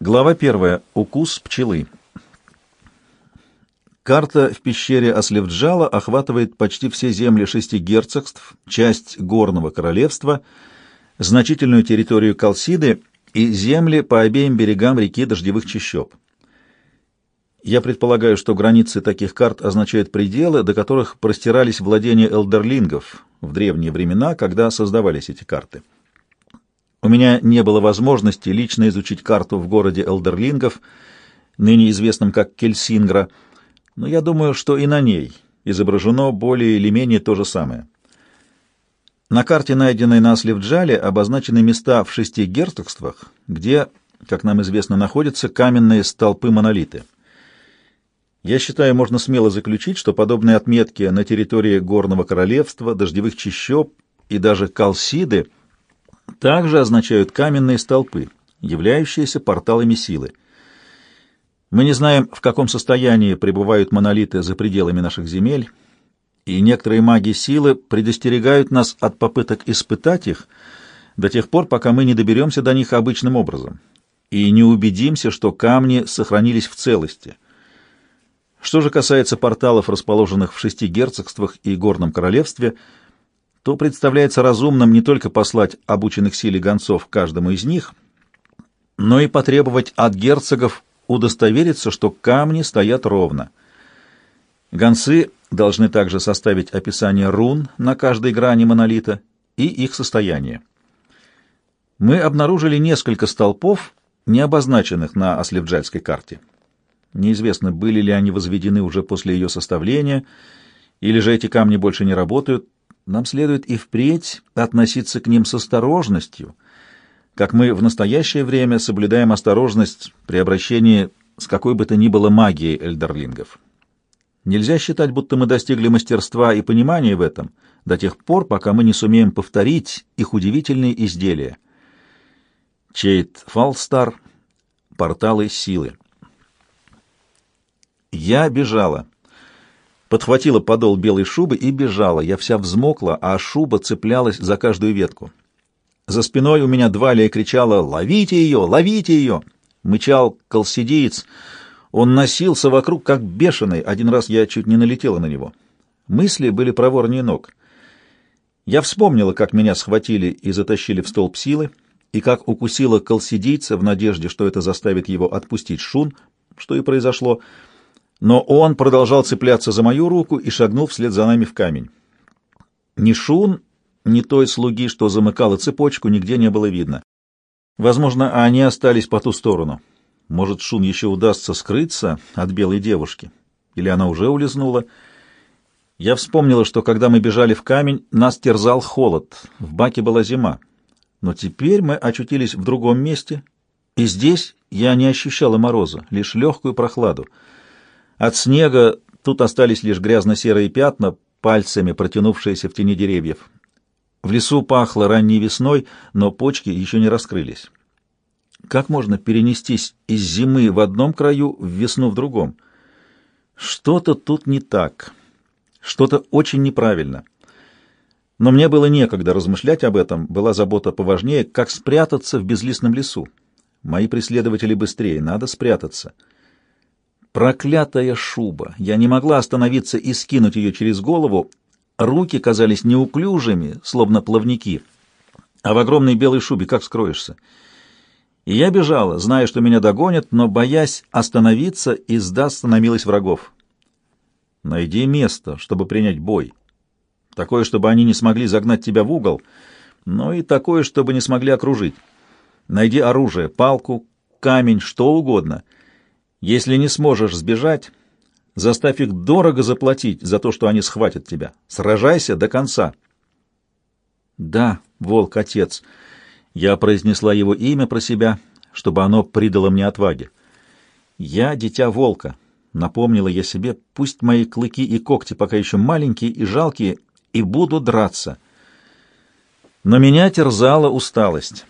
Глава первая. Укус пчелы. Карта в пещере Ослевджала охватывает почти все земли шести герцогств, часть Горного королевства, значительную территорию Калсиды и земли по обеим берегам реки Дождевых чащоб. Я предполагаю, что границы таких карт означают пределы, до которых простирались владения элдерлингов в древние времена, когда создавались эти карты. У меня не было возможности лично изучить карту в городе элдерлингов, ныне известном как Кельсингра, но я думаю, что и на ней изображено более или менее то же самое. На карте, найденной на Сливджале, обозначены места в шести герцогствах, где, как нам известно, находятся каменные столпы-монолиты. Я считаю, можно смело заключить, что подобные отметки на территории Горного Королевства, Дождевых Чащоб и даже Калсиды также означают каменные столпы, являющиеся порталами силы. Мы не знаем, в каком состоянии пребывают монолиты за пределами наших земель, и некоторые маги силы предостерегают нас от попыток испытать их до тех пор, пока мы не доберемся до них обычным образом и не убедимся, что камни сохранились в целости. Что же касается порталов, расположенных в шести герцогствах и горном королевстве, то представляется разумным не только послать обученных силе гонцов каждому из них, но и потребовать от герцогов удостовериться, что камни стоят ровно. Гонцы должны также составить описание рун на каждой грани монолита и их состояние. Мы обнаружили несколько столпов, не обозначенных на Ослевджальской карте. Неизвестно, были ли они возведены уже после ее составления, или же эти камни больше не работают. Нам следует и впредь относиться к ним с осторожностью, как мы в настоящее время соблюдаем осторожность при обращении с какой бы то ни было магией эльдерлингов. Нельзя считать, будто мы достигли мастерства и понимания в этом до тех пор, пока мы не сумеем повторить их удивительные изделия. Чейт Фалстар. Порталы силы. Я бежала. Подхватила подол белой шубы и бежала. Я вся взмокла, а шуба цеплялась за каждую ветку. За спиной у меня Двалия кричала «Ловите ее! Ловите ее!» Мычал колсидиец — он носился вокруг, как бешеный. Один раз я чуть не налетела на него. Мысли были проворнее ног. Я вспомнила, как меня схватили и затащили в столб силы, и как укусила колсидийца в надежде, что это заставит его отпустить шун, что и произошло. Но он продолжал цепляться за мою руку и шагнул вслед за нами в камень. Ни шун, ни той слуги, что замыкала цепочку, нигде не было видно. Возможно, они остались по ту сторону. Может, Шун еще удастся скрыться от белой девушки? Или она уже улизнула? Я вспомнила, что когда мы бежали в камень, нас терзал холод, в баке была зима. Но теперь мы очутились в другом месте, и здесь я не ощущала мороза, лишь легкую прохладу. От снега тут остались лишь грязно-серые пятна, пальцами протянувшиеся в тени деревьев. В лесу пахло ранней весной, но почки еще не раскрылись. Как можно перенестись из зимы в одном краю в весну в другом? Что-то тут не так. Что-то очень неправильно. Но мне было некогда размышлять об этом, была забота поважнее, как спрятаться в безлистном лесу. Мои преследователи быстрее, надо спрятаться. Проклятая шуба! Я не могла остановиться и скинуть ее через голову. Руки казались неуклюжими, словно плавники. А в огромной белой шубе как скроешься? И я бежала, зная, что меня догонят, но боясь остановиться и сдастся на милость врагов. Найди место, чтобы принять бой. Такое, чтобы они не смогли загнать тебя в угол, но и такое, чтобы не смогли окружить. Найди оружие, палку, камень, что угодно. Если не сможешь сбежать, заставь их дорого заплатить за то, что они схватят тебя. Сражайся до конца. Да, волк-отец, — я произнесла его имя про себя, чтобы оно придало мне отваги. «Я дитя волка», — напомнила я себе, — «пусть мои клыки и когти пока еще маленькие и жалкие, и буду драться». Но меня терзала усталость.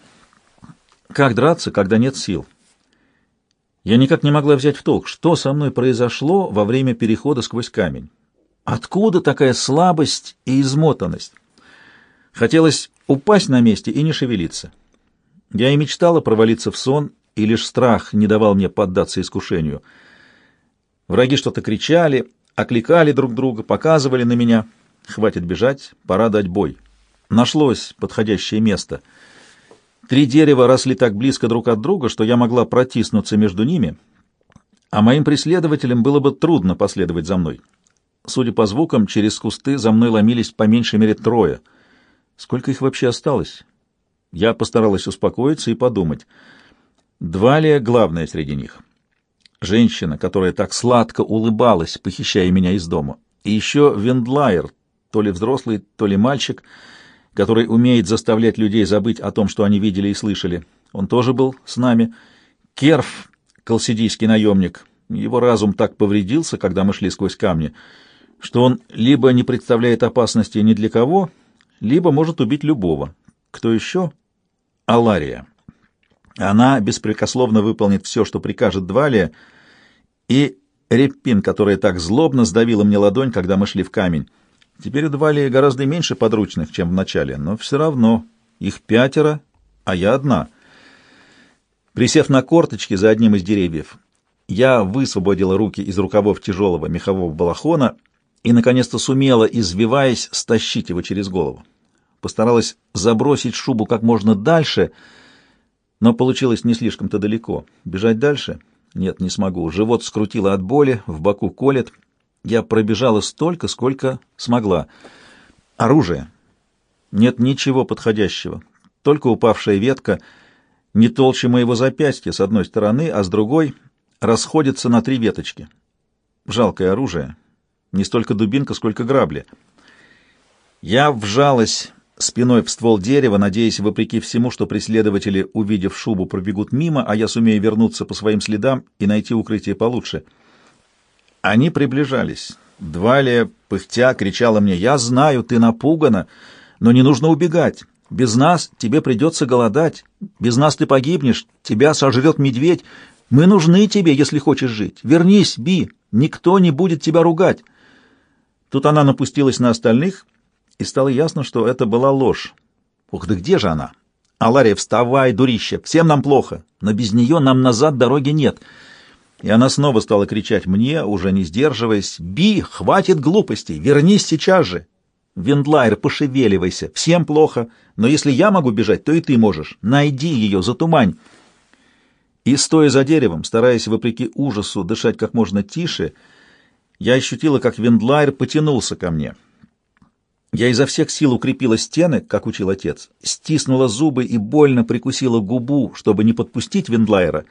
Как драться, когда нет сил? Я никак не могла взять в толк, что со мной произошло во время перехода сквозь камень. Откуда такая слабость и измотанность? Хотелось упасть на месте и не шевелиться. Я и мечтала провалиться в сон и лишь страх не давал мне поддаться искушению. Враги что-то кричали, окликали друг друга, показывали на меня. Хватит бежать, пора дать бой. Нашлось подходящее место. Три дерева росли так близко друг от друга, что я могла протиснуться между ними, а моим преследователям было бы трудно последовать за мной. Судя по звукам, через кусты за мной ломились по меньшей мере трое. Сколько их вообще осталось? Я постаралась успокоиться и подумать. Двалия главная среди них. Женщина, которая так сладко улыбалась, похищая меня из дома. И еще Вендлайер, то ли взрослый, то ли мальчик, который умеет заставлять людей забыть о том, что они видели и слышали. Он тоже был с нами. Керф, колсидийский наемник. Его разум так повредился, когда мы шли сквозь камни, что он либо не представляет опасности ни для кого, либо может убить любого. Кто еще? Алария. Она беспрекословно выполнит все, что прикажет Двалия, и Реппин, которая так злобно сдавила мне ладонь, когда мы шли в камень. Теперь у Двалии гораздо меньше подручных, чем в начале, но все равно их пятеро, а я одна. Присев на корточки за одним из деревьев, я высвободила руки из рукавов тяжелого мехового балахона и, наконец-то, сумела, извиваясь, стащить его через голову. Постаралась забросить шубу как можно дальше, но получилось не слишком-то далеко. Бежать дальше? Нет, не смогу. Живот скрутило от боли, в боку колет. Я пробежала столько, сколько смогла. Оружие. Нет ничего подходящего. Только упавшая ветка, не толще моего запястья с одной стороны, а с другой расходится на три веточки. Жалкое оружие. Не столько дубинка, сколько грабли. Я вжалась спиной в ствол дерева, надеясь, вопреки всему, что преследователи, увидев шубу, пробегут мимо, а я сумею вернуться по своим следам и найти укрытие получше. Они приближались. Двалия, пыхтя, кричала мне, «Я знаю, ты напугана, но не нужно убегать. Без нас тебе придется голодать. Без нас ты погибнешь, тебя сожрет медведь. Мы нужны тебе, если хочешь жить. Вернись, Би, никто не будет тебя ругать». Тут она напустилась на остальных — и стало ясно, что это была ложь. Ух, да где же она? Алария, вставай, дурище, всем нам плохо, но без нее нам назад дороги нет. И она снова стала кричать мне, уже не сдерживаясь, «Би, хватит глупостей, вернись сейчас же!» «Вендлайер, пошевеливайся, всем плохо, но если я могу бежать, то и ты можешь. Найди ее, затумань!» И, стоя за деревом, стараясь, вопреки ужасу, дышать как можно тише, я ощутила, как Вендлайер потянулся ко мне — я изо всех сил укрепила стены, как учил отец, стиснула зубы и больно прикусила губу, чтобы не подпустить Вендлайера.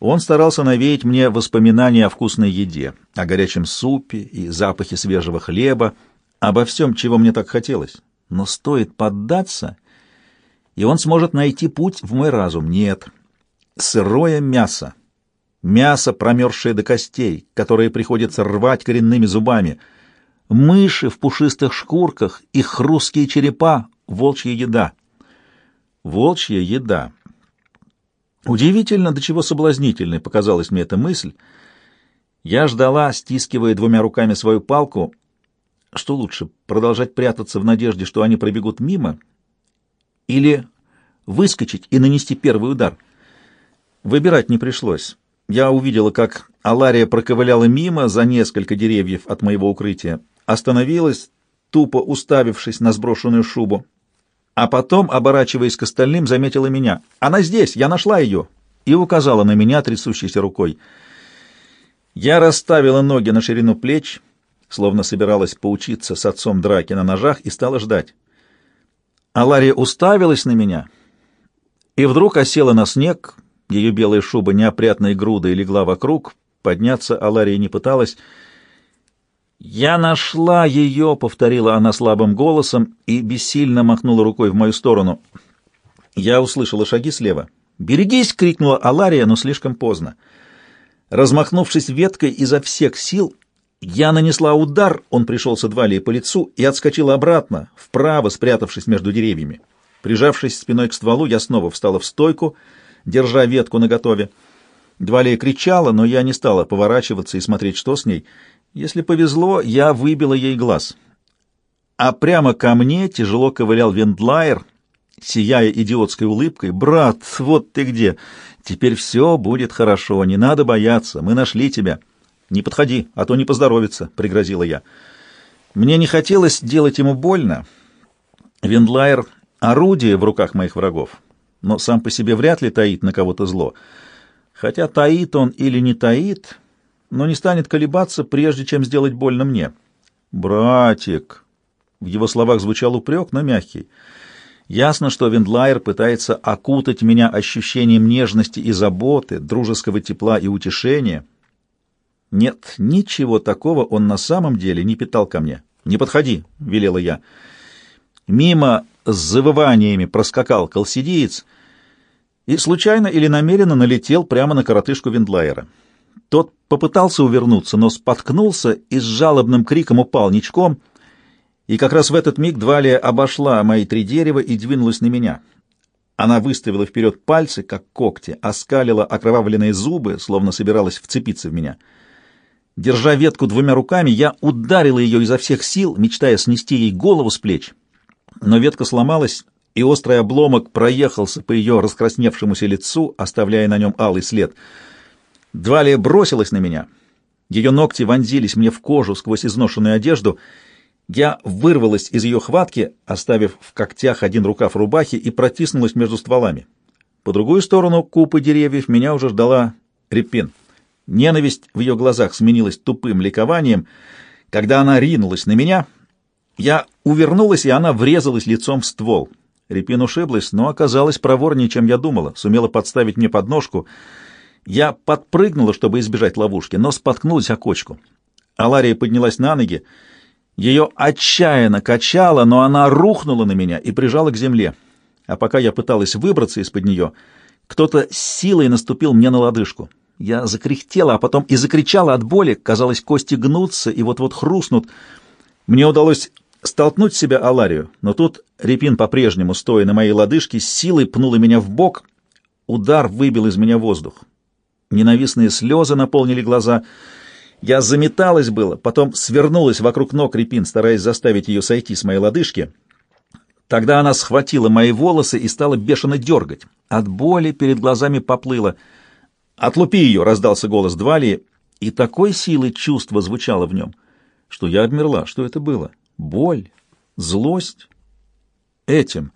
Он старался навеять мне воспоминания о вкусной еде, о горячем супе и запахе свежего хлеба, обо всем, чего мне так хотелось. Но стоит поддаться, и он сможет найти путь в мой разум. Нет. Сырое мясо. Мясо, промерзшее до костей, которое приходится рвать коренными зубами — Мыши в пушистых шкурках, их хрусткие черепа — волчья еда. Волчья еда. Удивительно, до чего соблазнительной показалась мне эта мысль. Я ждала, стискивая двумя руками свою палку. Что лучше, продолжать прятаться в надежде, что они пробегут мимо, или выскочить и нанести первый удар? Выбирать не пришлось. Я увидела, как Алария проковыляла мимо за несколько деревьев от моего укрытия остановилась, тупо уставившись на сброшенную шубу, а потом, оборачиваясь к остальным, заметила меня. «Она здесь! Я нашла ее!» и указала на меня трясущейся рукой. Я расставила ноги на ширину плеч, словно собиралась поучиться с отцом драки на ножах, и стала ждать. Алария уставилась на меня и вдруг осела на снег, ее белая шуба неопрятной грудой легла вокруг, подняться Алария не пыталась, «Я нашла ее!» — повторила она слабым голосом и бессильно махнула рукой в мою сторону. Я услышала шаги слева. «Берегись!» — крикнула Алария, но слишком поздно. Размахнувшись веткой изо всех сил, я нанесла удар, он пришелся Двалии по лицу, и отскочила обратно, вправо, спрятавшись между деревьями. Прижавшись спиной к стволу, я снова встала в стойку, держа ветку наготове. Двалия кричала, но я не стала поворачиваться и смотреть, что с ней — если повезло, я выбила ей глаз. А прямо ко мне тяжело ковылял Вендлайер, сияя идиотской улыбкой. «Брат, вот ты где! Теперь все будет хорошо, не надо бояться, мы нашли тебя». «Не подходи, а то не поздоровится», — пригрозила я. Мне не хотелось делать ему больно. Виндлайер — орудие в руках моих врагов, но сам по себе вряд ли таит на кого-то зло. Хотя таит он или не таит, но не станет колебаться, прежде чем сделать больно мне. «Братик!» В его словах звучал упрек, но мягкий. Ясно, что Виндлайер пытается окутать меня ощущением нежности и заботы, дружеского тепла и утешения. Нет, ничего такого он на самом деле не питал ко мне. «Не подходи», — велела я. Мимо с завываниями проскакал колсидиец и случайно или намеренно налетел прямо на коротышку Виндлайера. Тот попытался увернуться, но споткнулся и с жалобным криком упал ничком, и как раз в этот миг Двалия обошла мои три дерева и двинулась на меня. Она выставила вперед пальцы, как когти, оскалила окровавленные зубы, словно собиралась вцепиться в меня. Держа ветку двумя руками, я ударила ее изо всех сил, мечтая снести ей голову с плеч. Но ветка сломалась, и острый обломок проехался по ее раскрасневшемуся лицу, оставляя на нем алый след — Двалия бросилась на меня. Ее ногти вонзились мне в кожу сквозь изношенную одежду. Я вырвалась из ее хватки, оставив в когтях один рукав рубахи, и протиснулась между стволами. По другую сторону купы деревьев меня уже ждала Репин. Ненависть в ее глазах сменилась тупым ликованием. Когда она ринулась на меня, я увернулась, и она врезалась лицом в ствол. Репин ушиблась, но оказалась проворнее, чем я думала, сумела подставить мне подножку — я подпрыгнула, чтобы избежать ловушки, но споткнулась о кочку. Алария поднялась на ноги. Ее отчаянно качало, но она рухнула на меня и прижала к земле. А пока я пыталась выбраться из-под нее, кто-то силой наступил мне на лодыжку. Я закряхтела, а потом и закричала от боли. Казалось, кости гнутся и вот-вот хрустнут. Мне удалось столкнуть себя Аларию, но тут Репин, по-прежнему стоя на моей лодыжке, силой пнула меня в бок. Удар выбил из меня воздух. Ненавистные слезы наполнили глаза. Я заметалась было, потом свернулась вокруг ног Репин, стараясь заставить ее сойти с моей лодыжки. Тогда она схватила мои волосы и стала бешено дергать. От боли перед глазами поплыло. «Отлупи ее!» — раздался голос Двалии, и такой силы чувства звучало в нем, что я обмерла. Что это было? Боль? Злость? Этим.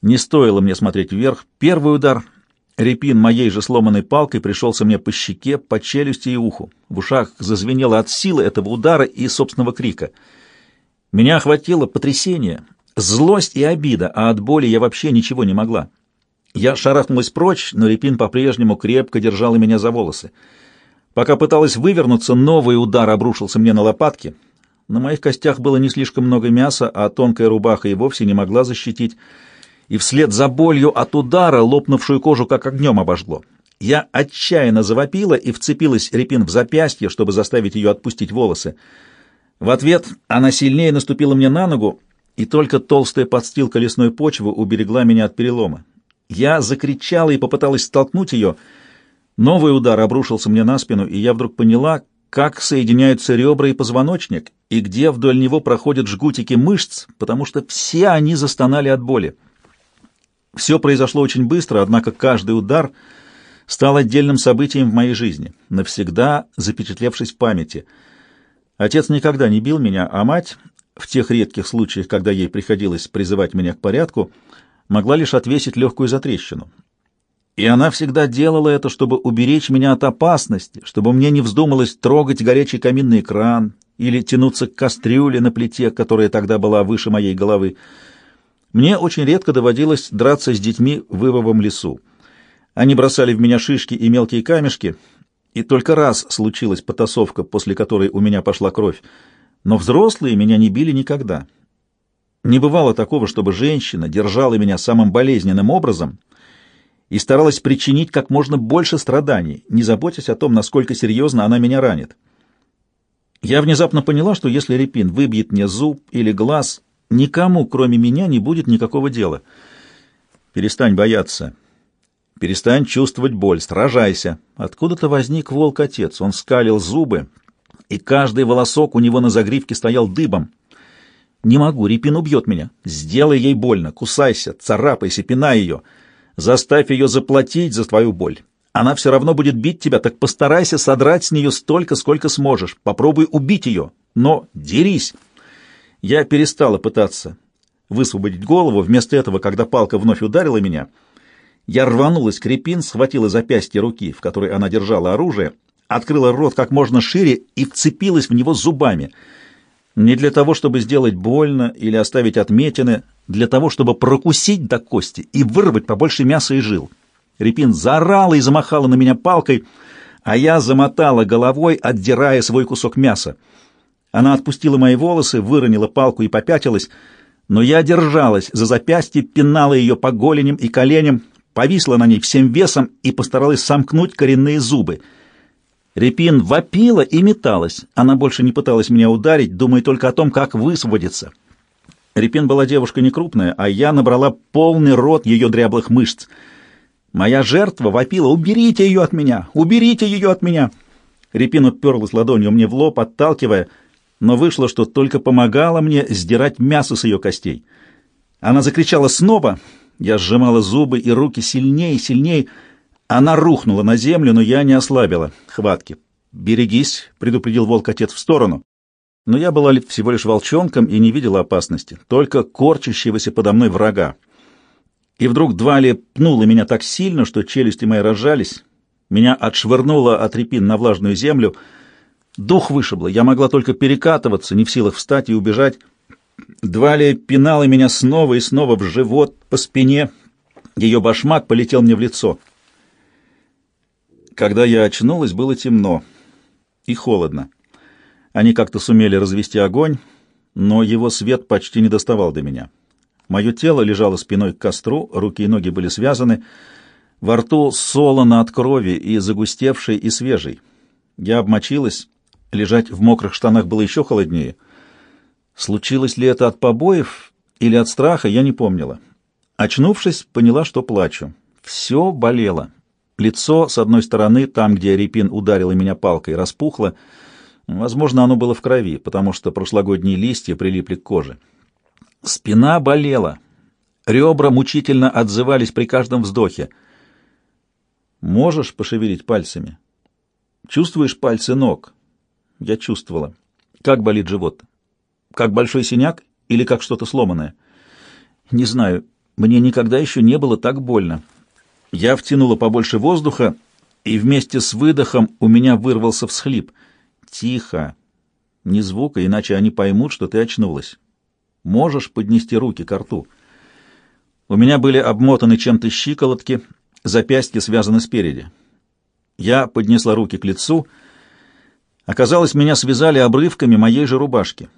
Не стоило мне смотреть вверх. Первый удар Репин моей же сломанной палкой пришелся мне по щеке, по челюсти и уху. В ушах зазвенело от силы этого удара и собственного крика. Меня охватило потрясение, злость и обида, а от боли я вообще ничего не могла. Я шарахнулась прочь, но Репин по-прежнему крепко держала меня за волосы. Пока пыталась вывернуться, новый удар обрушился мне на лопатки. На моих костях было не слишком много мяса, а тонкая рубаха и вовсе не могла защитить и вслед за болью от удара лопнувшую кожу как огнем обожгло. Я отчаянно завопила и вцепилась Репин в запястье, чтобы заставить ее отпустить волосы. В ответ она сильнее наступила мне на ногу, и только толстая подстилка лесной почвы уберегла меня от перелома. Я закричала и попыталась столкнуть ее. Новый удар обрушился мне на спину, и я вдруг поняла, как соединяются ребра и позвоночник, и где вдоль него проходят жгутики мышц, потому что все они застонали от боли. Все произошло очень быстро, однако каждый удар стал отдельным событием в моей жизни, навсегда запечатлевшись в памяти. Отец никогда не бил меня, а мать, в тех редких случаях, когда ей приходилось призывать меня к порядку, могла лишь отвесить легкую затрещину. И она всегда делала это, чтобы уберечь меня от опасности, чтобы мне не вздумалось трогать горячий каминный кран или тянуться к кастрюле на плите, которая тогда была выше моей головы. Мне очень редко доводилось драться с детьми в Ивовом лесу. Они бросали в меня шишки и мелкие камешки, и только раз случилась потасовка, после которой у меня пошла кровь. Но взрослые меня не били никогда. Не бывало такого, чтобы женщина держала меня самым болезненным образом и старалась причинить как можно больше страданий, не заботясь о том, насколько серьезно она меня ранит. Я внезапно поняла, что если Репин выбьет мне зуб или глаз, Никому, кроме меня, не будет никакого дела. Перестань бояться. Перестань чувствовать боль, сражайся. Откуда-то возник волк-отец. Он скалил зубы, и каждый волосок у него на загривке стоял дыбом. Не могу, Репин убьет меня. Сделай ей больно, кусайся, царапайся, пинай ее. Заставь ее заплатить за твою боль. Она все равно будет бить тебя, так постарайся содрать с нее столько, сколько сможешь. Попробуй убить ее, но дерись. Я перестала пытаться высвободить голову. Вместо этого, когда палка вновь ударила меня, я рванулась к Репин, схватила запястье руки, в которой она держала оружие, открыла рот как можно шире и вцепилась в него зубами. Не для того, чтобы сделать больно или оставить отметины, для того, чтобы прокусить до кости и вырвать побольше мяса и жил. Репин заорала и замахала на меня палкой, а я замотала головой, отдирая свой кусок мяса. Она отпустила мои волосы, выронила палку и попятилась, но я держалась за запястье, пинала ее по голеням и коленям, повисла на ней всем весом и постаралась сомкнуть коренные зубы. Репин вопила и металась. Она больше не пыталась меня ударить, думая только о том, как высвободиться. Репин была девушка не крупная, а я набрала полный рот ее дряблых мышц. Моя жертва вопила «Уберите ее от меня! Уберите ее от меня!» Репин уперлась ладонью мне в лоб, отталкивая, но вышло, что только помогала мне сдирать мясо с ее костей. Она закричала снова — я сжимала зубы и руки сильнее и сильнее. Она рухнула на землю, но я не ослабила хватки. «Берегись», — предупредил волк-отец в сторону. Но я была всего лишь волчонком и не видела опасности, только корчащегося подо мной врага. И вдруг Двали пнула меня так сильно, что челюсти мои разжались. Меня отшвырнуло от репин на влажную землю. Дух вышибло, я могла только перекатываться, не в силах встать и убежать. Двали пинала меня снова и снова в живот, по спине. Ее башмак полетел мне в лицо. Когда я очнулась, было темно и холодно. Они как-то сумели развести огонь, но его свет почти не доставал до меня. Мое тело лежало спиной к костру, руки и ноги были связаны, во рту солоно от крови и загустевшей, и свежей. Я обмочилась, лежать в мокрых штанах было еще холоднее — Случилось ли это от побоев или от страха, я не помнила. Очнувшись, поняла, что плачу. Все болело. Лицо, с одной стороны, там, где Репин ударила меня палкой, распухло. Возможно, оно было в крови, потому что прошлогодние листья прилипли к коже. Спина болела. Ребра мучительно отзывались при каждом вздохе. «Можешь пошевелить пальцами?» «Чувствуешь пальцы ног?» Я чувствовала. «Как болит живот?» Как большой синяк или как что-то сломанное? Не знаю, мне никогда еще не было так больно. Я втянула побольше воздуха, и вместе с выдохом у меня вырвался всхлип. Тихо. Ни звука, иначе они поймут, что ты очнулась. Можешь поднести руки к рту. У меня были обмотаны чем-то щиколотки, запястья связаны спереди. Я поднесла руки к лицу. Оказалось, меня связали обрывками моей же рубашки.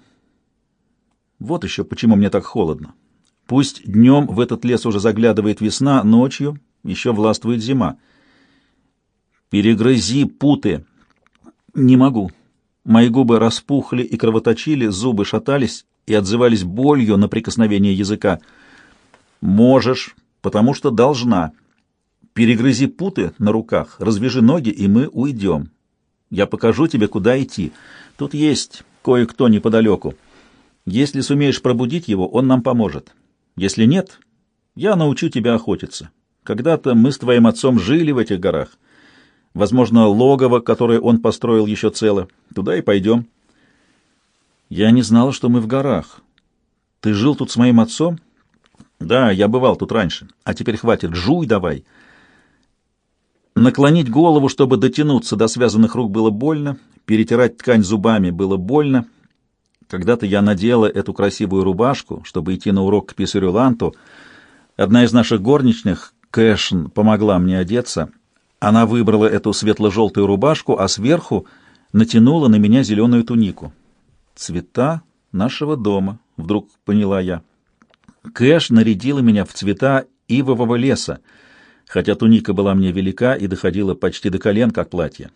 Вот еще почему мне так холодно. Пусть днем в этот лес уже заглядывает весна, ночью еще властвует зима. Перегрызи путы. Не могу. Мои губы распухли и кровоточили, зубы шатались и отзывались болью на прикосновение языка. Можешь, потому что должна. Перегрызи путы на руках, развяжи ноги, и мы уйдем. Я покажу тебе, куда идти. Тут есть кое-кто неподалеку. Если сумеешь пробудить его, он нам поможет. Если нет, я научу тебя охотиться. Когда-то мы с твоим отцом жили в этих горах. Возможно, логово, которое он построил, еще цело. Туда и пойдем. Я не знала, что мы в горах. Ты жил тут с моим отцом? Да, я бывал тут раньше. А теперь хватит, жуй давай. Наклонить голову, чтобы дотянуться до связанных рук, было больно. Перетирать ткань зубами было больно. Когда-то я надела эту красивую рубашку, чтобы идти на урок к писарю Ланту. Одна из наших горничных, Кэшн, помогла мне одеться. Она выбрала эту светло-желтую рубашку, а сверху натянула на меня зеленую тунику. «Цвета нашего дома», — вдруг поняла я. Кэш нарядила меня в цвета ивового леса, хотя туника была мне велика и доходила почти до колен, как платье.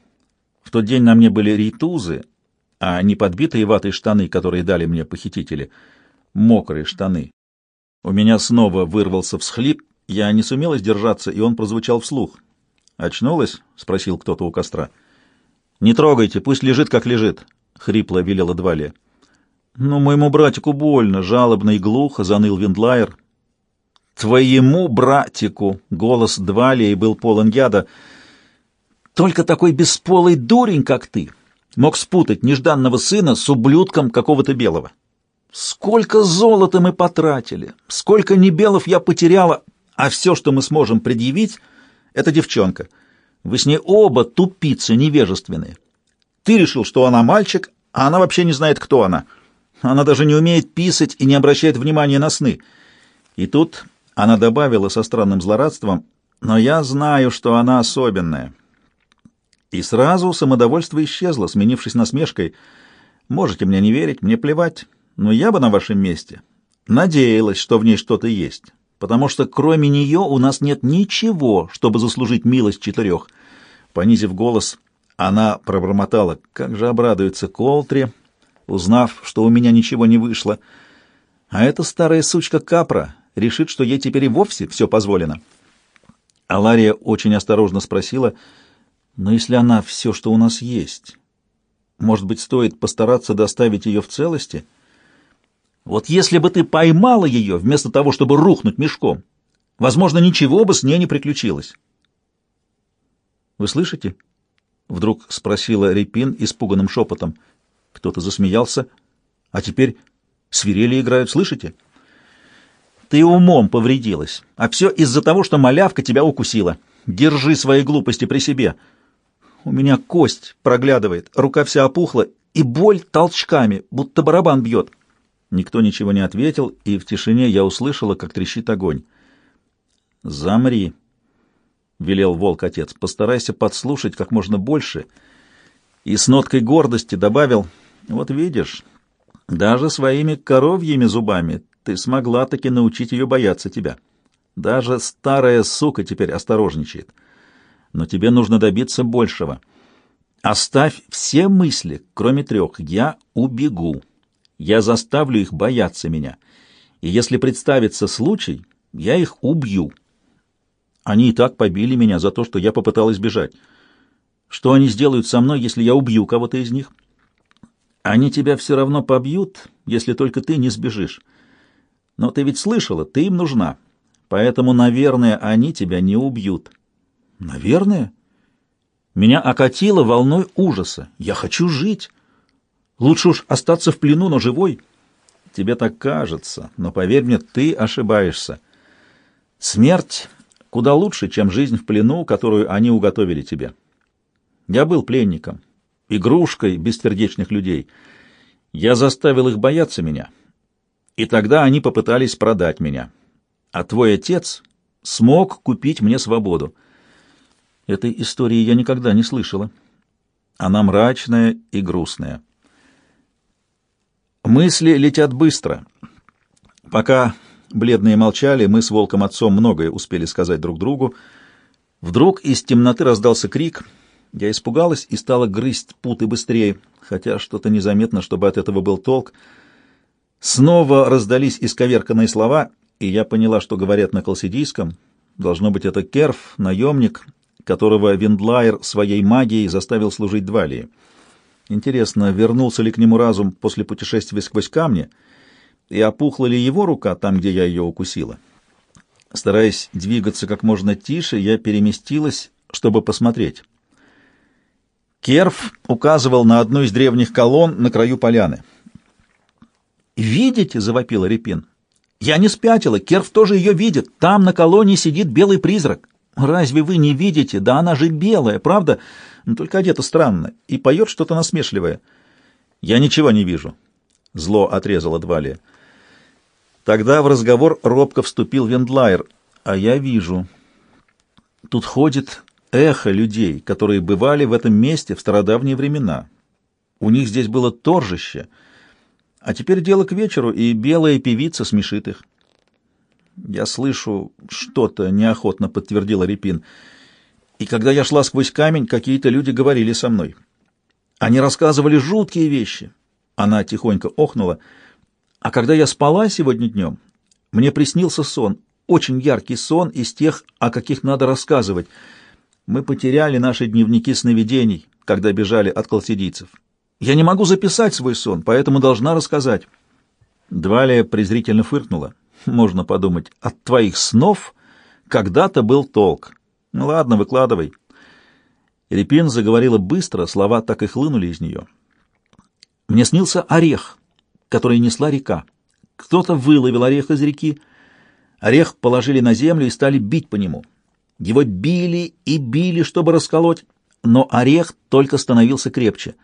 В тот день на мне были рейтузы, а не подбитые ватой штаны, которые дали мне похитители, мокрые штаны. У меня снова вырвался всхлип, я не сумела сдержаться, и он прозвучал вслух. «Очнулась?» — спросил кто-то у костра. «Не трогайте, пусть лежит, как лежит», — хрипло велела Двалия. «Ну, моему братику больно», — жалобно и глухо заныл Виндлайер. «Твоему братику!» — голос Двалии был полон яда. «Только такой бесполый дурень, как ты, мог спутать нежданного сына с ублюдком какого-то белого. Сколько золота мы потратили, сколько небелов я потеряла, а все, что мы сможем предъявить, — это девчонка. Вы с ней оба тупицы невежественные. Ты решил, что она мальчик, а она вообще не знает, кто она. Она даже не умеет писать и не обращает внимания на сны. И тут она добавила со странным злорадством, но я знаю, что она особенная. И сразу самодовольство исчезло, сменившись насмешкой. Можете мне не верить, мне плевать, но я бы на вашем месте надеялась, что в ней что-то есть, потому что кроме нее у нас нет ничего, чтобы заслужить милость четырех. Понизив голос, она пробормотала, как же обрадуется Колтри, узнав, что у меня ничего не вышло. А эта старая сучка Капра решит, что ей теперь и вовсе все позволено. А Лария очень осторожно спросила, но если она все, что у нас есть, может быть, стоит постараться доставить ее в целости? Вот если бы ты поймала ее, вместо того, чтобы рухнуть мешком, возможно, ничего бы с ней не приключилось. Вы слышите? Вдруг спросила Репин испуганным шепотом. Кто-то засмеялся. А теперь свирели играют, слышите? Ты умом повредилась. А все из-за того, что малявка тебя укусила. Держи свои глупости при себе. У меня кость проглядывает, рука вся опухла, и боль толчками, будто барабан бьет. Никто ничего не ответил, и в тишине я услышала, как трещит огонь. «Замри», — велел волк-отец, — постарайся подслушать как можно больше. И с ноткой гордости добавил, вот видишь, даже своими коровьими зубами ты смогла таки научить ее бояться тебя. Даже старая сука теперь осторожничает. Но тебе нужно добиться большего. Оставь все мысли, кроме трех. Я убегу. Я заставлю их бояться меня. И если представится случай, я их убью. Они и так побили меня за то, что я попыталась бежать. Что они сделают со мной, если я убью кого-то из них? Они тебя все равно побьют, если только ты не сбежишь. Но ты ведь слышала, ты им нужна. Поэтому, наверное, они тебя не убьют. Наверное? Меня окатило волной ужаса. Я хочу жить. Лучше уж остаться в плену, но живой. Тебе так кажется, но поверь мне, ты ошибаешься. Смерть куда лучше, чем жизнь в плену, которую они уготовили тебе. Я был пленником, игрушкой беспердечных людей. Я заставил их бояться меня, и тогда они попытались продать меня. А твой отец смог купить мне свободу. Этой истории я никогда не слышала. Она мрачная и грустная. Мысли летят быстро. Пока Бледные молчали, мы с волком отцом многое успели сказать друг другу. Вдруг из темноты раздался крик. Я испугалась и стала грызть путы быстрее, хотя что-то незаметно, чтобы от этого был толк. Снова раздались исковерканные слова, и я поняла, что говорят на колсидийском. Должно быть, это Керф, наемник, которого Виндлайер своей магией заставил служить Двалии. Интересно, вернулся ли к нему разум после путешествия сквозь камни — и опухла ли его рука там, где я ее укусила. Стараясь двигаться как можно тише, я переместилась, чтобы посмотреть. Керф указывал на одну из древних колонн на краю поляны. «Видите?» — завопила Репин. «Я не спятила, Керф тоже ее видит. Там на колонне сидит белый призрак. Разве вы не видите? Да она же белая, правда? Но только одета странно и поет что-то насмешливое». «Я ничего не вижу», — зло отрезала Двалия. Тогда в разговор робко вступил Вендлайер. «А я вижу. Тут ходит эхо людей, которые бывали в этом месте в стародавние времена. У них здесь было торжище, а теперь дело к вечеру, и белая певица смешит их». «Я слышу что-то», — неохотно подтвердила Репин. «И когда я шла сквозь камень, какие-то люди говорили со мной. Они рассказывали жуткие вещи». Она тихонько охнула — а когда я спала сегодня днем, мне приснился сон, очень яркий сон из тех, о каких надо рассказывать. Мы потеряли наши дневники сновидений, когда бежали от колсидийцев. Я не могу записать свой сон, поэтому должна рассказать. Двалия презрительно фыркнула. Можно подумать, от твоих снов когда-то был толк. Ну ладно, выкладывай. Репин заговорила быстро, слова так и хлынули из нее. Мне снился орех, который несла река. Кто-то выловил орех из реки, орех положили на землю и стали бить по нему. Его били и били, чтобы расколоть, но орех только становился крепче.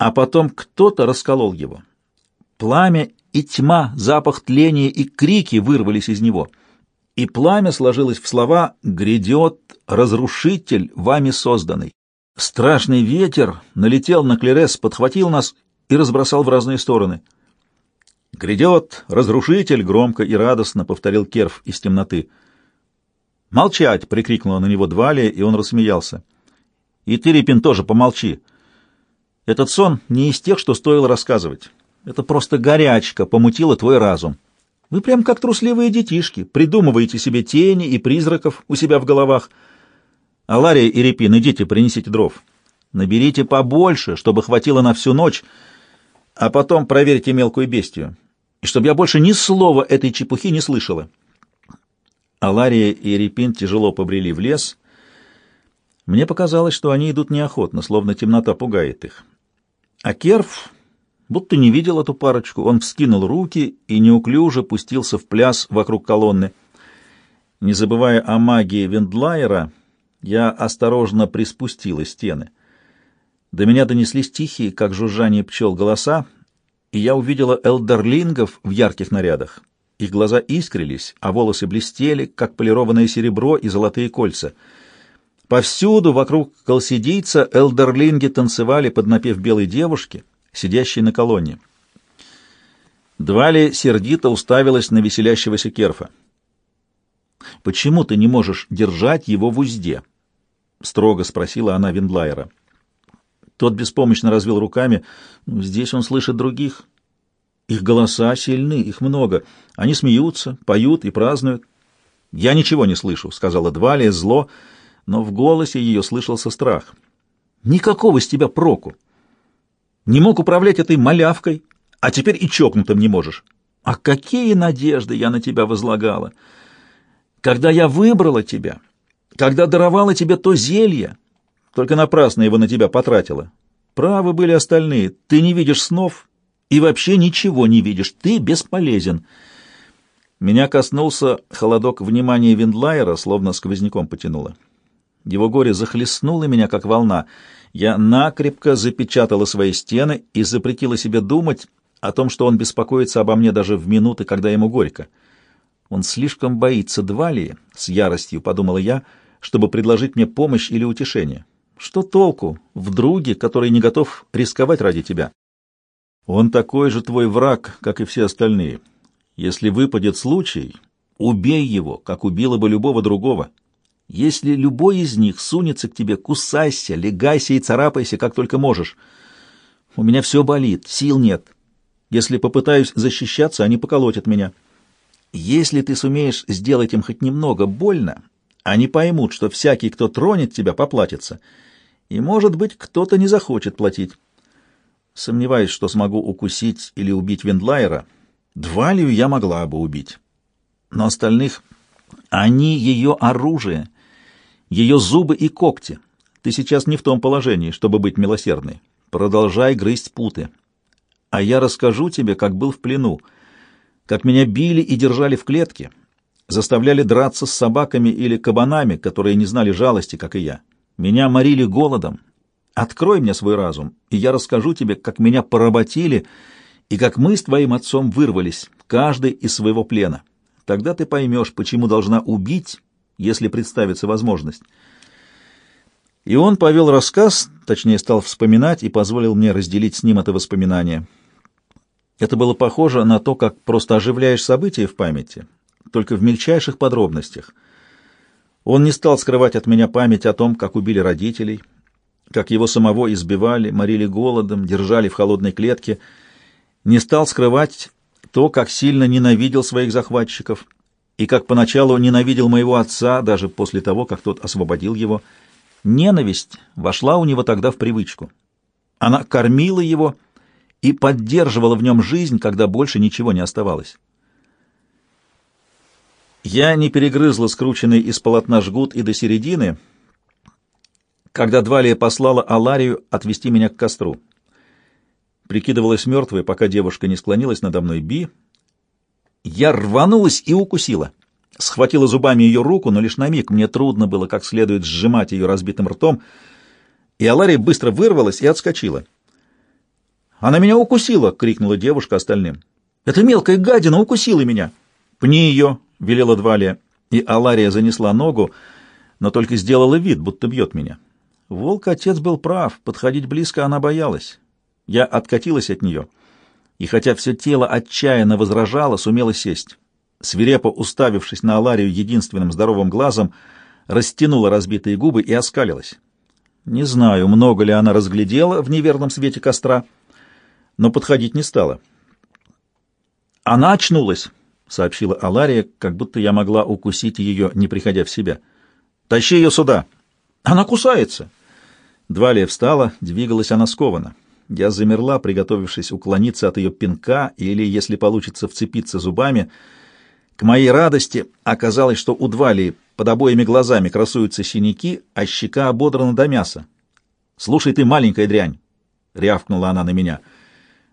А потом кто-то расколол его. Пламя и тьма, запах тления и крики вырвались из него. И пламя сложилось в слова «Грядет разрушитель, вами созданный». Страшный ветер налетел на Клерес, подхватил нас и разбросал в разные стороны. «Грядет разрушитель!» — громко и радостно повторил Керф из темноты. «Молчать!» — прикрикнула на него Двалия, и он рассмеялся. «И ты, Репин, тоже помолчи. Этот сон не из тех, что стоило рассказывать. Это просто горячка помутила твой разум. Вы прям как трусливые детишки, придумываете себе тени и призраков у себя в головах. Алария и Репин, идите, принесите дров. Наберите побольше, чтобы хватило на всю ночь, а потом проверьте мелкую бестию, и чтобы я больше ни слова этой чепухи не слышала». Алария и Репин тяжело побрели в лес. Мне показалось, что они идут неохотно, словно темнота пугает их. А Керф будто не видел эту парочку. Он вскинул руки и неуклюже пустился в пляс вокруг колонны. Не забывая о магии Вендлайера, я осторожно приспустила стены. До меня донеслись тихие, как жужжание пчел, голоса, и я увидела элдерлингов в ярких нарядах. Их глаза искрились, а волосы блестели, как полированное серебро и золотые кольца. Повсюду вокруг колсидийца элдерлинги танцевали под напев белой девушки, сидящей на колонне. Двали сердито уставилась на веселящегося керфа. «Почему ты не можешь держать его в узде?» — строго спросила она Виндлайера. Тот беспомощно развел руками. «Здесь он слышит других. Их голоса сильны, их много. Они смеются, поют и празднуют. «Я ничего не слышу», — сказала Двалия зло, но в голосе ее слышался страх. «Никакого с тебя проку. Не мог управлять этой малявкой, а теперь и чокнутым не можешь. А какие надежды я на тебя возлагала! Когда я выбрала тебя, когда даровала тебе то зелье, только напрасно его на тебя потратила. Правы были остальные. Ты не видишь снов, и вообще ничего не видишь, ты бесполезен. Меня коснулся холодок внимания Виндлайера, словно сквозняком потянуло. Его горе захлестнуло меня, как волна. Я накрепко запечатала свои стены и запретила себе думать о том, что он беспокоится обо мне даже в минуты, когда ему горько. Он слишком боится Двалии, с яростью подумала я, чтобы предложить мне помощь или утешение. Что толку в друге, который не готов рисковать ради тебя? Он такой же твой враг, как и все остальные. Если выпадет случай, убей его, как убила бы любого другого. Если любой из них сунется к тебе, кусайся, легайся и царапайся, как только можешь. У меня все болит, сил нет. Если попытаюсь защищаться, они поколотят меня. Если ты сумеешь сделать им хоть немного больно, они поймут, что всякий, кто тронет тебя, поплатится. И, может быть, кто-то не захочет платить. Сомневаюсь, что смогу укусить или убить Вендлайера. Двалию я могла бы убить. Но остальных... Они ее оружие, ее зубы и когти. Ты сейчас не в том положении, чтобы быть милосердной. Продолжай грызть путы. А я расскажу тебе, как был в плену, как меня били и держали в клетке, заставляли драться с собаками или кабанами, которые не знали жалости, как и я. Меня морили голодом, Открой мне свой разум, и я расскажу тебе, как меня поработили и как мы с твоим отцом вырвались, каждый из своего плена. Тогда ты поймешь, почему должна убить, если представится возможность». И он повел рассказ, точнее стал вспоминать и позволил мне разделить с ним это воспоминание. Это было похоже на то, как просто оживляешь события в памяти, только в мельчайших подробностях. Он не стал скрывать от меня память о том, как убили родителей, как его самого избивали, морили голодом, держали в холодной клетке, не стал скрывать то, как сильно ненавидел своих захватчиков и как поначалу ненавидел моего отца, даже после того, как тот освободил его. Ненависть вошла у него тогда в привычку. Она кормила его и поддерживала в нем жизнь, когда больше ничего не оставалось. Я не перегрызла скрученный из полотна жгут и до середины, когда Двалия послала Аларию отвести меня к костру. Прикидывалась мертвой, пока девушка не склонилась надо мной. Би. Я рванулась и укусила. Схватила зубами ее руку, но лишь на миг мне трудно было как следует сжимать ее разбитым ртом, и Алария быстро вырвалась и отскочила. «Она меня укусила!» — крикнула девушка остальным. «Эта мелкая гадина укусила меня!» «Пни ее!» — велела Двалия, и Алария занесла ногу, но только сделала вид, будто бьет меня. Волк-отец был прав, подходить близко она боялась. Я откатилась от нее, и хотя все тело отчаянно возражало, сумела сесть. Свирепо уставившись на Аларию единственным здоровым глазом, растянула разбитые губы и оскалилась. Не знаю, много ли она разглядела в неверном свете костра, но подходить не стала. «Она очнулась», — сообщила Алария, как будто я могла укусить ее, не приходя в себя. «Тащи ее сюда!» «Она кусается!» Двалия встала, двигалась она скованно. Я замерла, приготовившись уклониться от ее пинка или, если получится, вцепиться зубами. К моей радости оказалось, что у Двалии под обоими глазами красуются синяки, а щека ободрана до мяса. «Слушай ты, маленькая дрянь!» — рявкнула она на меня.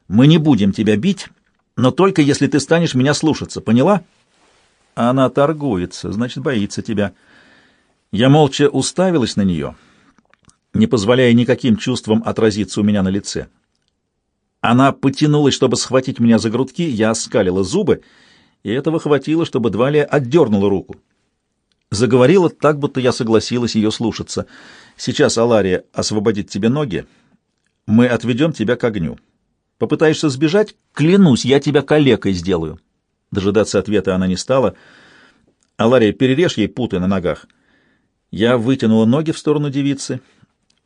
«Мы не будем тебя бить, но только если ты станешь меня слушаться, поняла?» Она торгуется, значит, боится тебя. Я молча уставилась на нее — не позволяя никаким чувствам отразиться у меня на лице. Она потянулась, чтобы схватить меня за грудки, я оскалила зубы, и этого хватило, чтобы Двалия отдернула руку. Заговорила так, будто я согласилась ее слушаться. «Сейчас, Алария, освободит тебе ноги. Мы отведем тебя к огню. Попытаешься сбежать? Клянусь, я тебя калекой сделаю». Дожидаться ответа она не стала. «Алария, перережь ей путы на ногах». Я вытянула ноги в сторону девицы —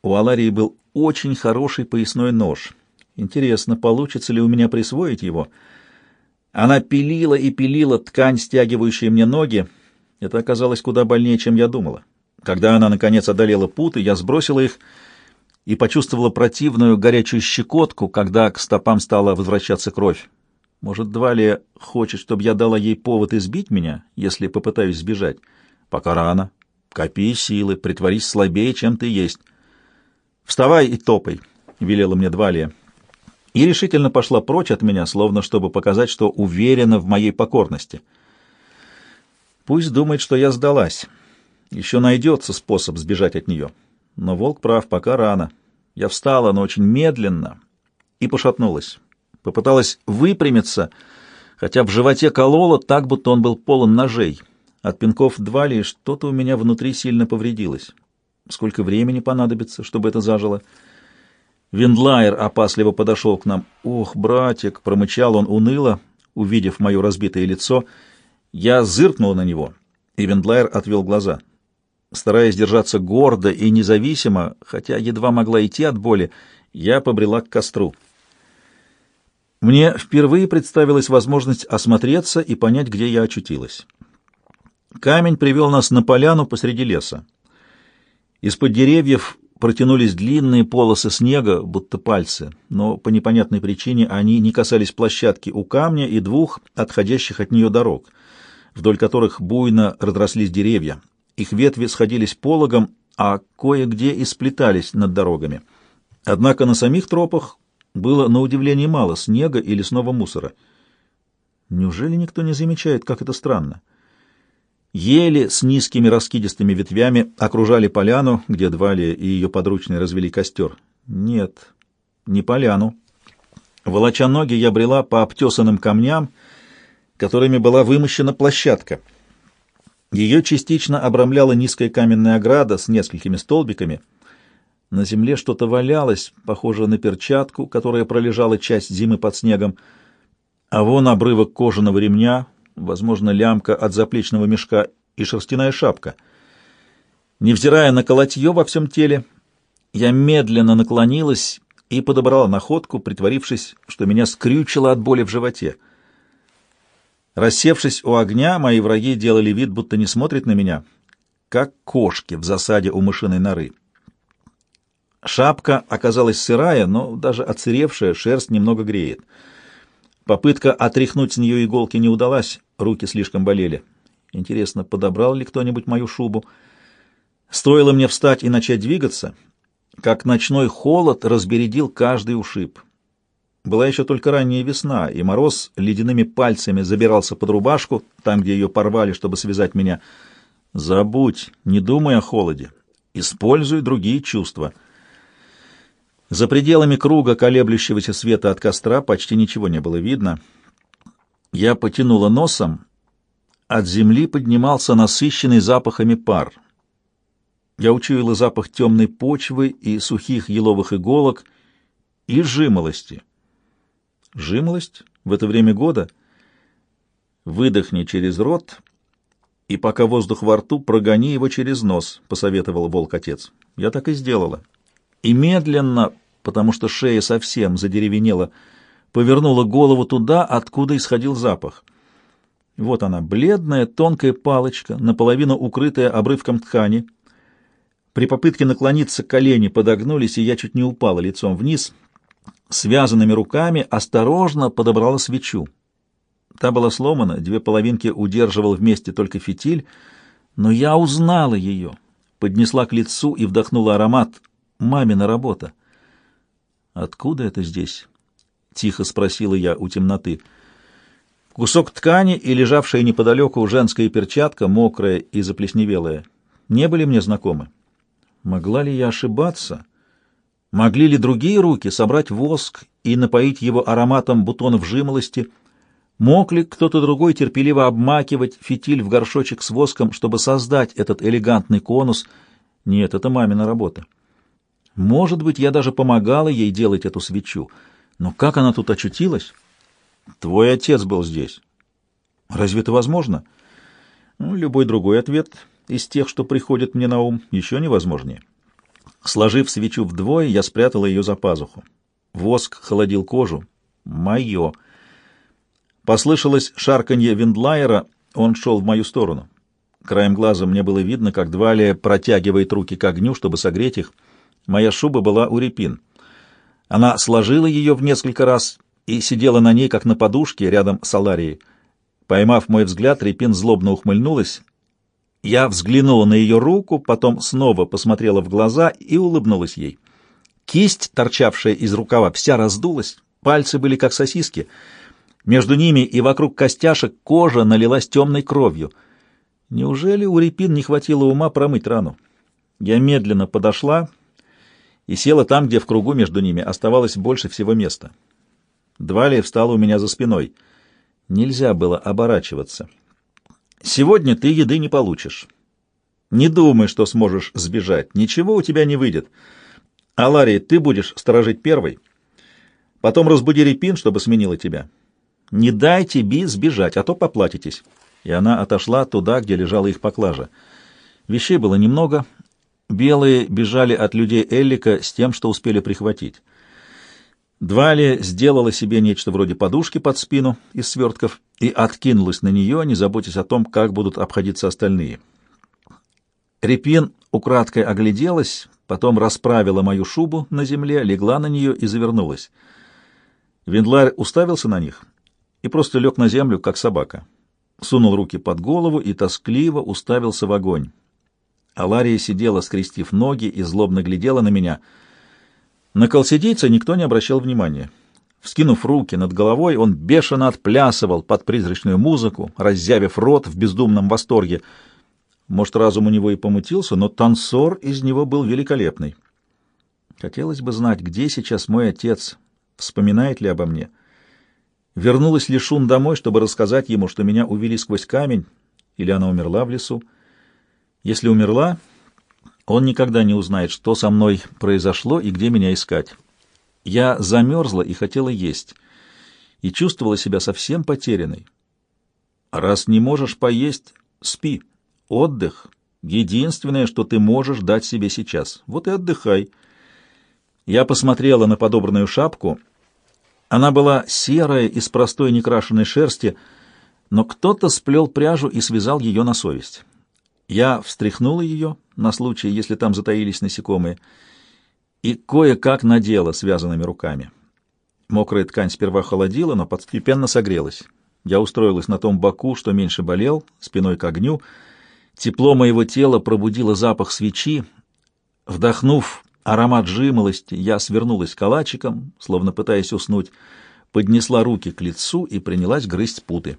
у Аларии был очень хороший поясной нож. Интересно, получится ли у меня присвоить его? Она пилила и пилила ткань, стягивающую мне ноги. Это оказалось куда больнее, чем я думала. Когда она, наконец, одолела путы, я сбросила их и почувствовала противную горячую щекотку, когда к стопам стала возвращаться кровь. Может, Двалия хочет, чтобы я дала ей повод избить меня, если попытаюсь сбежать? Пока рано. Копи силы, притворись слабее, чем ты есть. «Вставай и топай», — велела мне Двалия. И решительно пошла прочь от меня, словно чтобы показать, что уверена в моей покорности. Пусть думает, что я сдалась. Еще найдется способ сбежать от нее. Но волк прав, пока рано. Я встала, но очень медленно, и пошатнулась. Попыталась выпрямиться, хотя в животе кололо так, будто он был полон ножей. От пинков Двалии что-то у меня внутри сильно повредилось. Сколько времени понадобится, чтобы это зажило? Виндлайер опасливо подошел к нам. «Ох, братик!» — промычал он уныло, увидев мое разбитое лицо. Я зыркнул на него, и Виндлайер отвел глаза. Стараясь держаться гордо и независимо, хотя едва могла идти от боли, я побрела к костру. Мне впервые представилась возможность осмотреться и понять, где я очутилась. Камень привел нас на поляну посреди леса. Из-под деревьев протянулись длинные полосы снега, будто пальцы, но по непонятной причине они не касались площадки у камня и двух отходящих от нее дорог, вдоль которых буйно разрослись деревья. Их ветви сходились пологом, а кое-где и сплетались над дорогами. Однако на самих тропах было на удивление мало снега и лесного мусора. Неужели никто не замечает, как это странно? Ели с низкими раскидистыми ветвями окружали поляну, где Двалия и ее подручные развели костер. Нет, не поляну. Волоча ноги, я брела по обтесанным камням, которыми была вымощена площадка. Ее частично обрамляла низкая каменная ограда с несколькими столбиками. На земле что-то валялось, похоже на перчатку, которая пролежала часть зимы под снегом, а вон обрывок кожаного ремня — возможно, лямка от заплечного мешка и шерстяная шапка. Невзирая на колотье во всем теле, я медленно наклонилась и подобрала находку, притворившись, что меня скрючило от боли в животе. Рассевшись у огня, мои враги делали вид, будто не смотрят на меня, как кошки в засаде у мышиной норы. Шапка оказалась сырая, но даже отсыревшая шерсть немного греет. Попытка отряхнуть с нее иголки не удалась, руки слишком болели. Интересно, подобрал ли кто-нибудь мою шубу? Стоило мне встать и начать двигаться, как ночной холод разбередил каждый ушиб. Была еще только ранняя весна, и мороз ледяными пальцами забирался под рубашку, там, где ее порвали, чтобы связать меня. Забудь, не думай о холоде. Используй другие чувства. За пределами круга колеблющегося света от костра почти ничего не было видно. Я потянула носом. От земли поднимался насыщенный запахами пар. Я учуяла запах темной почвы и сухих еловых иголок и жимолости — Жимлость в это время года? Выдохни через рот, и пока воздух во рту, прогони его через нос, — посоветовал волк-отец. Я так и сделала. И медленно, потому что шея совсем задеревенела, повернула голову туда, откуда исходил запах. Вот она, бледная, тонкая палочка, наполовину укрытая обрывком ткани. При попытке наклониться колени подогнулись, и я чуть не упала лицом вниз — связанными руками осторожно подобрала свечу. Та была сломана, две половинки удерживал вместе только фитиль, но я узнала ее, поднесла к лицу и вдохнула аромат. Мамина работа. «Откуда это здесь?» — тихо спросила я у темноты. Кусок ткани и лежавшая неподалеку женская перчатка, мокрая и заплесневелая, не были мне знакомы. Могла ли я ошибаться? — Могли ли другие руки собрать воск и напоить его ароматом бутонов жимолости? Мог ли кто-то другой терпеливо обмакивать фитиль в горшочек с воском, чтобы создать этот элегантный конус? Нет, это мамина работа. Может быть, я даже помогала ей делать эту свечу. Но как она тут очутилась? Твой отец был здесь. Разве это возможно? Ну, любой другой ответ из тех, что приходит мне на ум, еще невозможнее. Сложив свечу вдвое, я спрятала ее за пазуху. Воск холодил кожу. Мое. Послышалось шарканье виндлайера, он шел в мою сторону. Краем глаза мне было видно, как Двалия протягивает руки к огню, чтобы согреть их. Моя шуба была у репин. Она сложила ее в несколько раз и сидела на ней, как на подушке, рядом с Аларией. Поймав мой взгляд, Репин злобно ухмыльнулась я взглянула на ее руку, потом снова посмотрела в глаза и улыбнулась ей. Кисть, торчавшая из рукава, вся раздулась, пальцы были как сосиски. Между ними и вокруг костяшек кожа налилась темной кровью. Неужели у Репин не хватило ума промыть рану? Я медленно подошла и села там, где в кругу между ними оставалось больше всего места. Двалия встала у меня за спиной. Нельзя было оборачиваться. Сегодня ты еды не получишь. Не думай, что сможешь сбежать. Ничего у тебя не выйдет. Алария, ты будешь сторожить первой. Потом разбуди Репин, чтобы сменила тебя. Не дайте Би сбежать, а то поплатитесь. И она отошла туда, где лежала их поклажа. Вещей было немного. Белые бежали от людей Эллика с тем, что успели прихватить. Двали сделала себе нечто вроде подушки под спину из свертков и откинулась на нее, не заботясь о том, как будут обходиться остальные. Репин украдкой огляделась, потом расправила мою шубу на земле, легла на нее и завернулась. Виндларь уставился на них и просто лег на землю, как собака. Сунул руки под голову и тоскливо уставился в огонь. Алария сидела, скрестив ноги, и злобно глядела на меня — на колсидейца никто не обращал внимания. Вскинув руки над головой, он бешено отплясывал под призрачную музыку, раззявив рот в бездумном восторге. Может, разум у него и помутился, но танцор из него был великолепный. Хотелось бы знать, где сейчас мой отец, вспоминает ли обо мне. Вернулась ли Шун домой, чтобы рассказать ему, что меня увели сквозь камень, или она умерла в лесу? Если умерла, он никогда не узнает, что со мной произошло и где меня искать. Я замерзла и хотела есть, и чувствовала себя совсем потерянной. Раз не можешь поесть, спи. Отдых — единственное, что ты можешь дать себе сейчас. Вот и отдыхай. Я посмотрела на подобранную шапку. Она была серая, из простой некрашенной шерсти, но кто-то сплел пряжу и связал ее на совесть. Я встряхнула ее на случай, если там затаились насекомые, и кое-как надела связанными руками. Мокрая ткань сперва холодила, но постепенно согрелась. Я устроилась на том боку, что меньше болел, спиной к огню. Тепло моего тела пробудило запах свечи. Вдохнув аромат жимолости, я свернулась калачиком, словно пытаясь уснуть, поднесла руки к лицу и принялась грызть путы.